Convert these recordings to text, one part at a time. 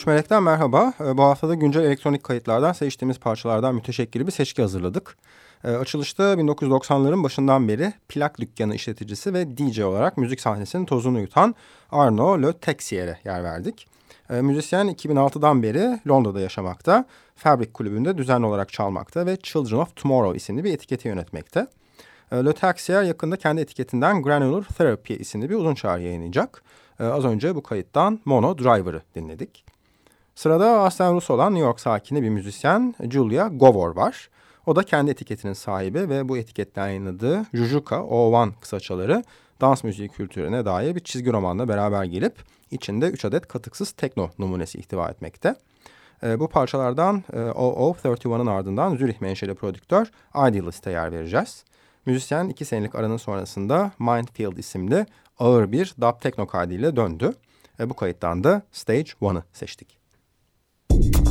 13 Melek'ten merhaba. Ee, bu haftada güncel elektronik kayıtlardan seçtiğimiz parçalardan müteşekkili bir seçki hazırladık. Ee, açılışta 1990'ların başından beri plak dükkanı işleticisi ve DJ olarak müzik sahnesinin tozunu yutan Arno Le Texier'e yer verdik. Ee, müzisyen 2006'dan beri Londra'da yaşamakta, Fabric Kulübü'nde düzenli olarak çalmakta ve Children of Tomorrow isimli bir etiketi yönetmekte. Le Taxier yakında kendi etiketinden Granular Therapy isimli bir uzun çağrı yayınlayacak. Az önce bu kayıttan Mono Driver'ı dinledik. Sırada aslen Rus olan New York sakini bir müzisyen Julia Govor var. O da kendi etiketinin sahibi ve bu etiketten yayınladığı Jujuka O1 kısaçaları dans müziği kültürüne dair bir çizgi romanla beraber gelip içinde 3 adet katıksız tekno numunesi ihtiva etmekte. E, bu parçalardan e, OO31'ın ardından Zürih menşeli prodüktör Idealist'e yer vereceğiz. Müzisyen iki senelik aranın sonrasında Mindfield isimli ağır bir dub tekno kaydıyla döndü. E, bu kayıttan da Stage 1'ı seçtik. Thank you.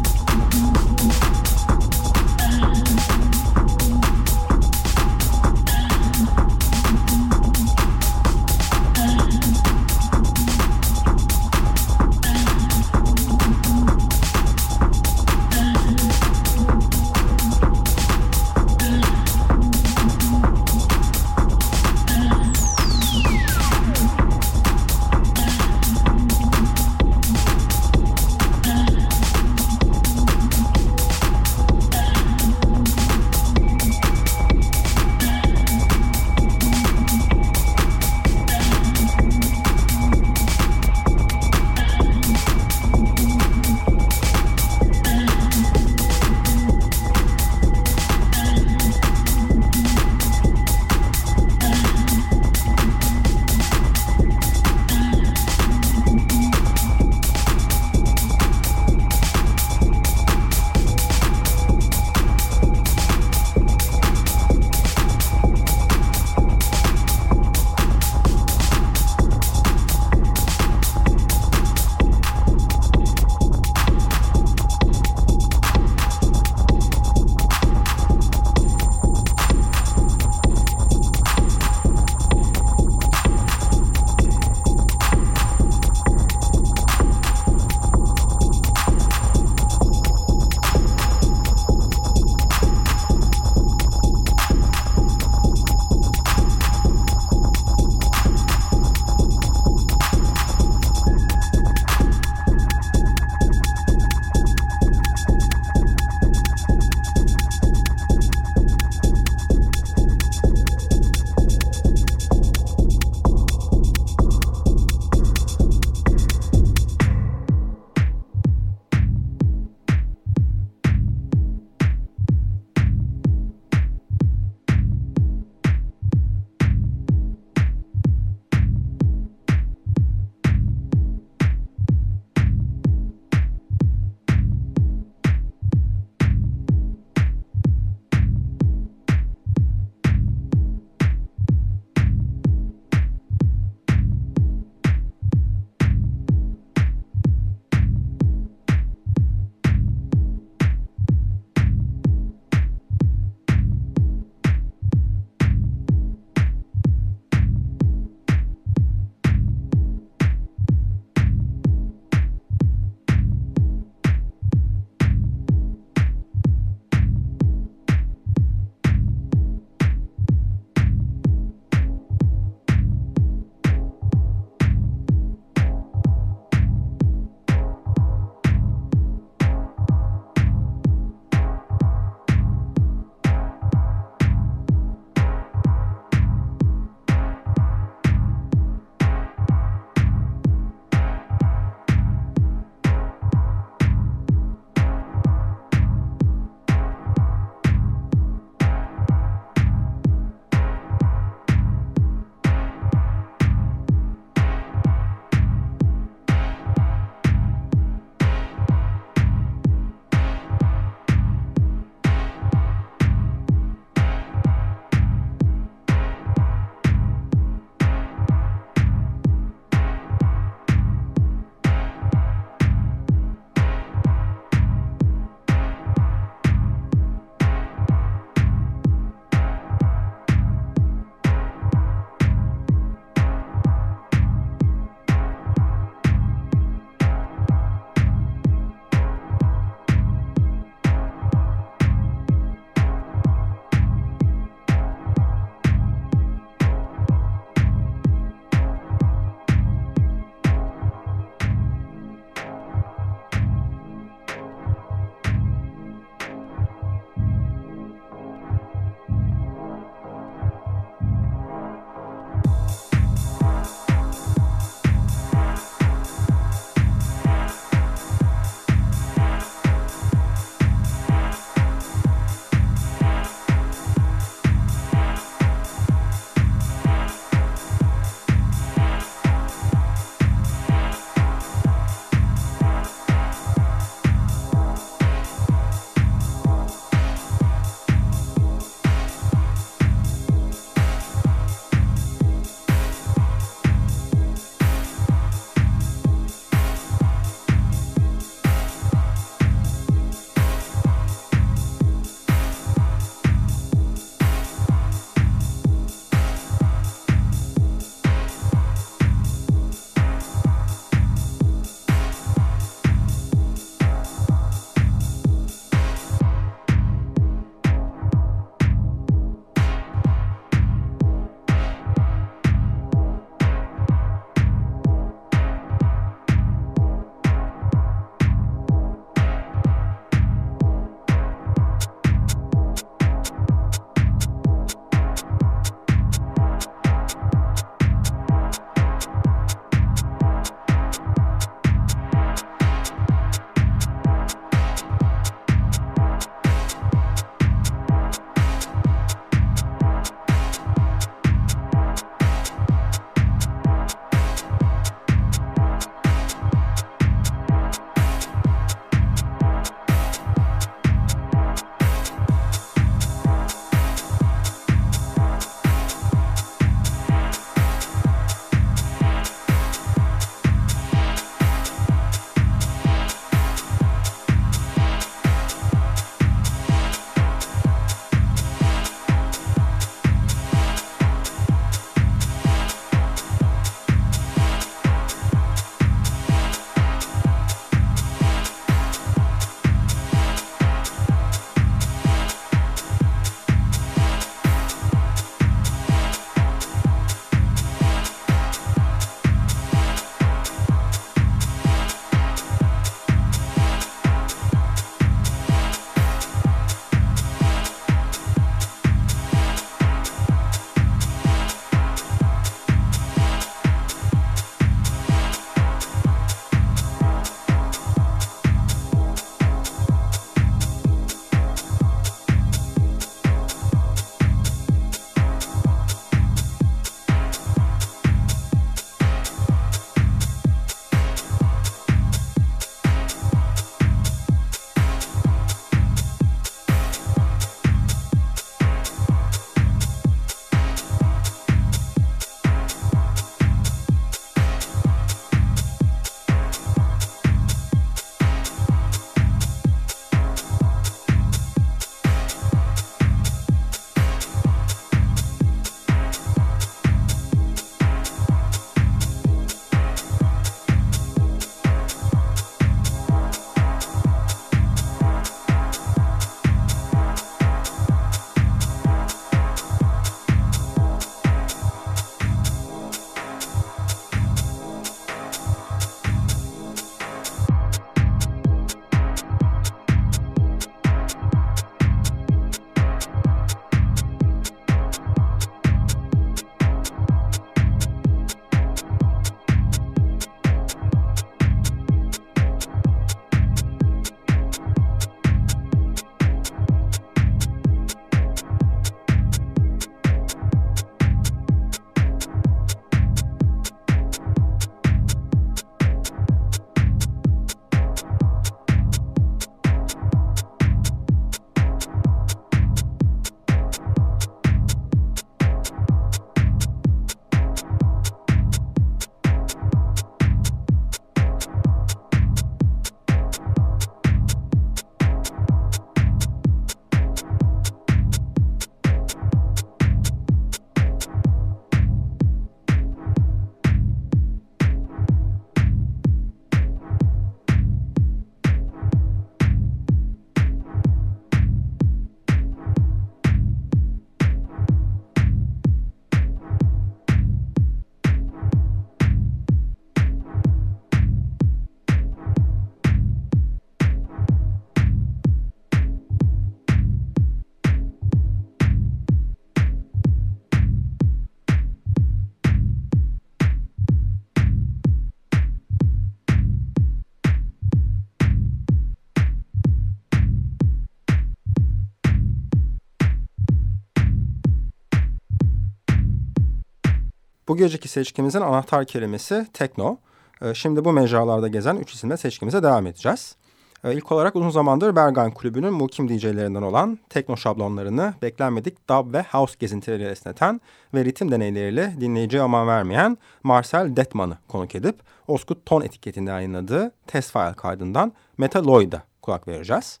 Bu geceki seçkimizin anahtar kelimesi tekno. Ee, şimdi bu mecralarda gezen üç isimle seçkimize devam edeceğiz. Ee, ilk olarak uzun zamandır Berghain Kulübü'nün mukim DJ'lerinden olan tekno şablonlarını beklenmedik dub ve house gezintileriyle esneten ve ritim deneyleriyle dinleyiciye aman vermeyen Marcel Detman'ı konuk edip Oscut Ton etiketinde yayınladığı test file kaydından Metaloid'a kulak vereceğiz.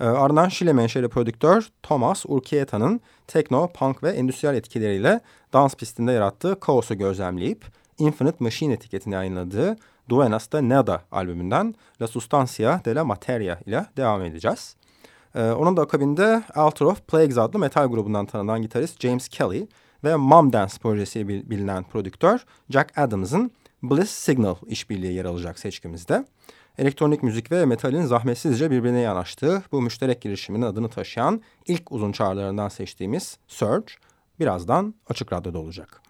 Ee, ardından Şile menşeli prodüktör Thomas Urquieta'nın tekno, punk ve endüstriyel etkileriyle dans pistinde yarattığı kaosu gözlemleyip Infinite Machine etiketini yayınladığı Duenas de Nada albümünden La Sustancia de la Materia ile devam edeceğiz. Ee, onun da akabinde Altar of Plagues adlı metal grubundan tanınan gitarist James Kelly ve Mom Dance projesiyle bilinen prodüktör Jack Adams'ın Bliss Signal işbirliği yer alacak seçkimizde. Elektronik müzik ve metalin zahmetsizce birbirine yanaştığı bu müşterek girişimin adını taşıyan ilk uzun çağrılarından seçtiğimiz Surge birazdan Açık Radyo'da olacak.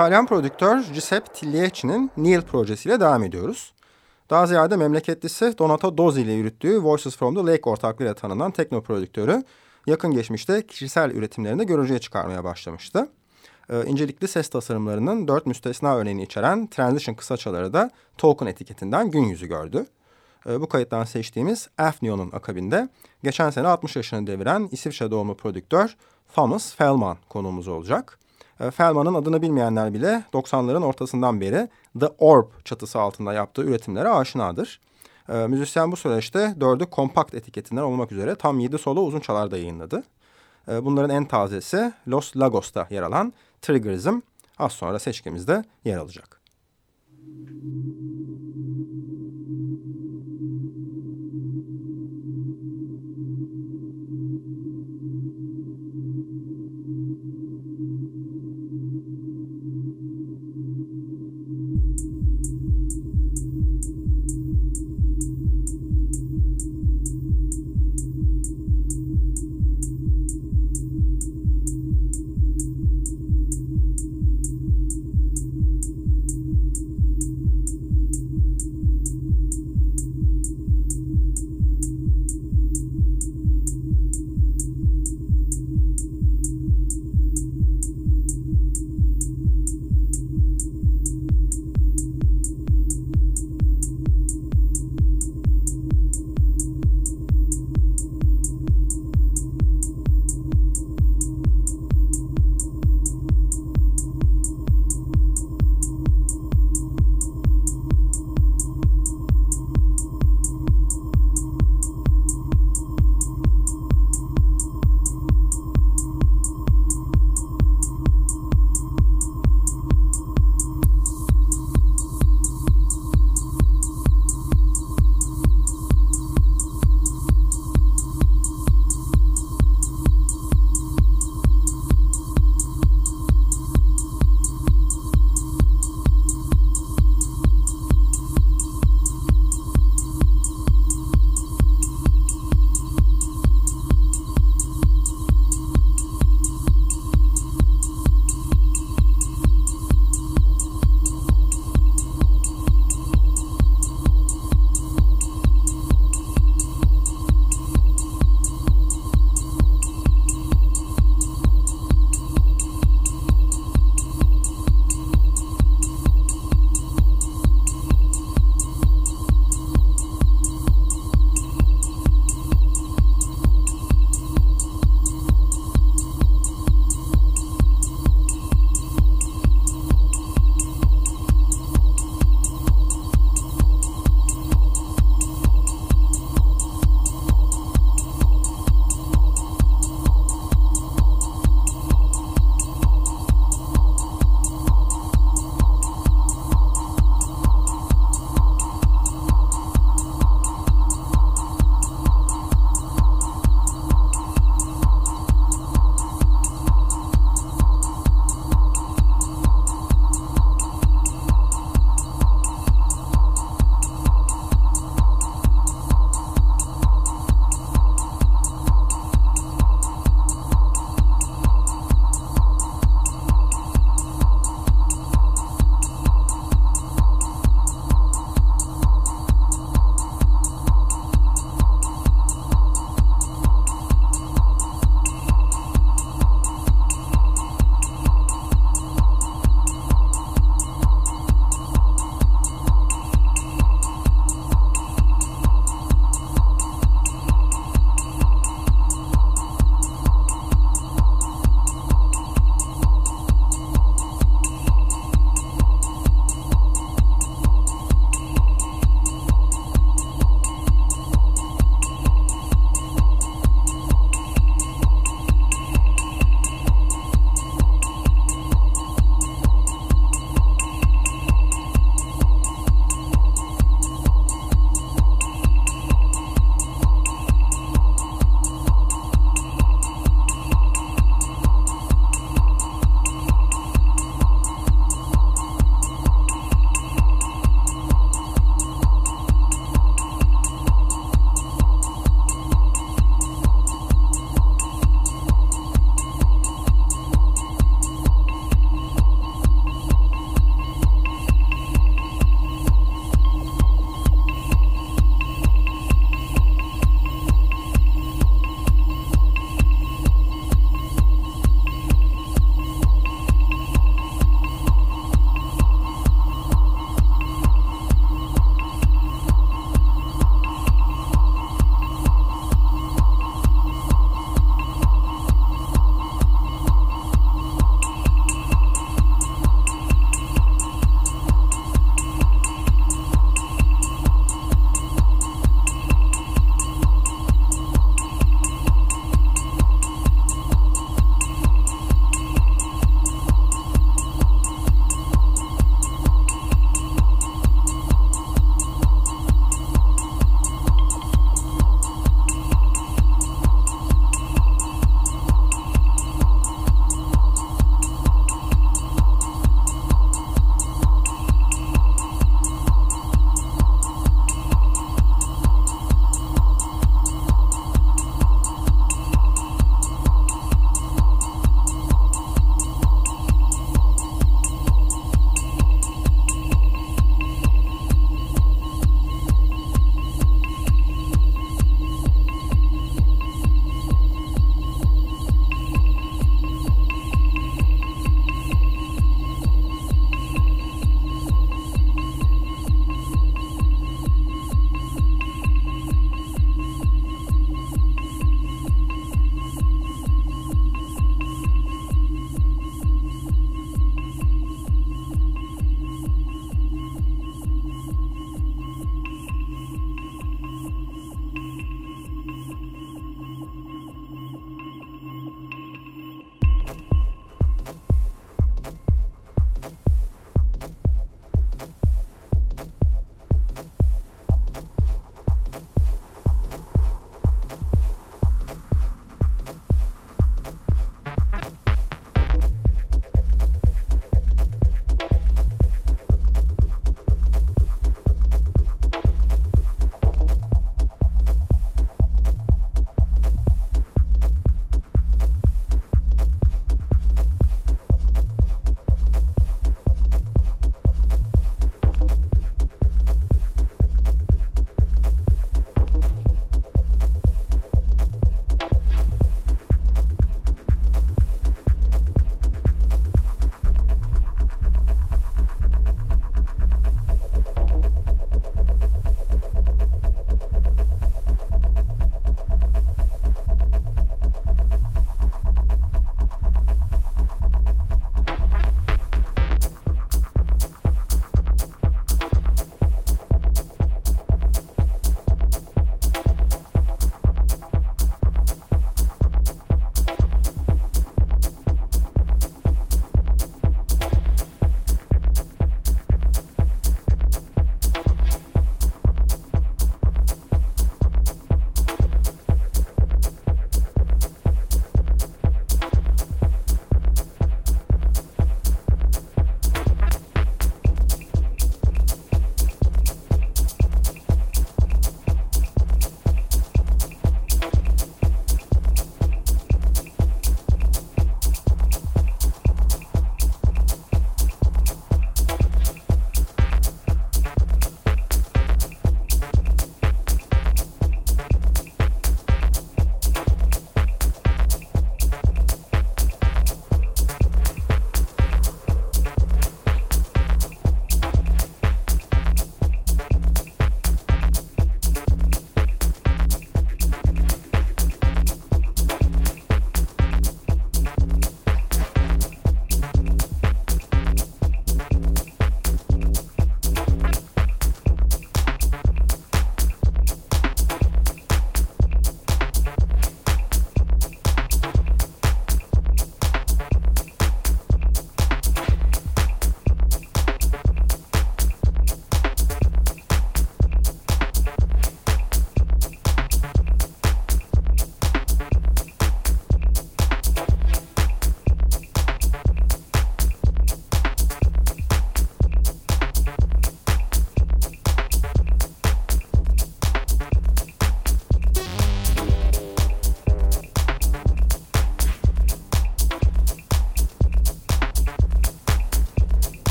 İtalyan prodüktör Giuseppe Tillieci'nin Neil projesiyle devam ediyoruz. Daha ziyade memleketlisi Donato Dozzi ile yürüttüğü Voices from the Lake ortaklığıyla tanınan tekno prodüktörü yakın geçmişte kişisel üretimlerinde görücüye çıkarmaya başlamıştı. Ee, incelikli ses tasarımlarının dört müstesna örneğini içeren Transition kısaçaları da Token etiketinden gün yüzü gördü. Ee, bu kayıttan seçtiğimiz Afnion'un akabinde geçen sene 60 yaşını deviren İsviçre doğumlu prodüktör Thomas Fellman konuğumuz olacak. Ee, Fellman'ın adını bilmeyenler bile 90'ların ortasından beri The Orb çatısı altında yaptığı üretimlere aşinadır. Ee, müzisyen bu süreçte dördü kompakt etiketinden olmak üzere tam yedi solo uzun çalar da yayınladı. Ee, bunların en tazesi Los Lagos'ta yer alan Triggerism az sonra seçkimizde yer alacak.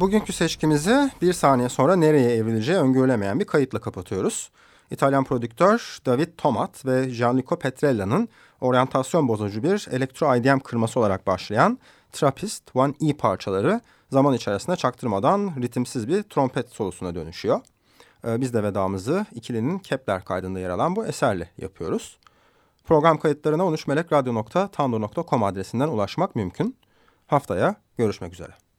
Bugünkü seçkimizi bir saniye sonra nereye evrileceği öngörülemeyen bir kayıtla kapatıyoruz. İtalyan prodüktör David Tomat ve Gianluca Petrella'nın oryantasyon bozucu bir elektro IDM kırması olarak başlayan Trappist One E parçaları zaman içerisinde çaktırmadan ritimsiz bir trompet solosuna dönüşüyor. Ee, biz de vedamızı ikilinin Kepler kaydında yer alan bu eserle yapıyoruz. Program kayıtlarına 13melekradyo.tumblr.com adresinden ulaşmak mümkün. Haftaya görüşmek üzere.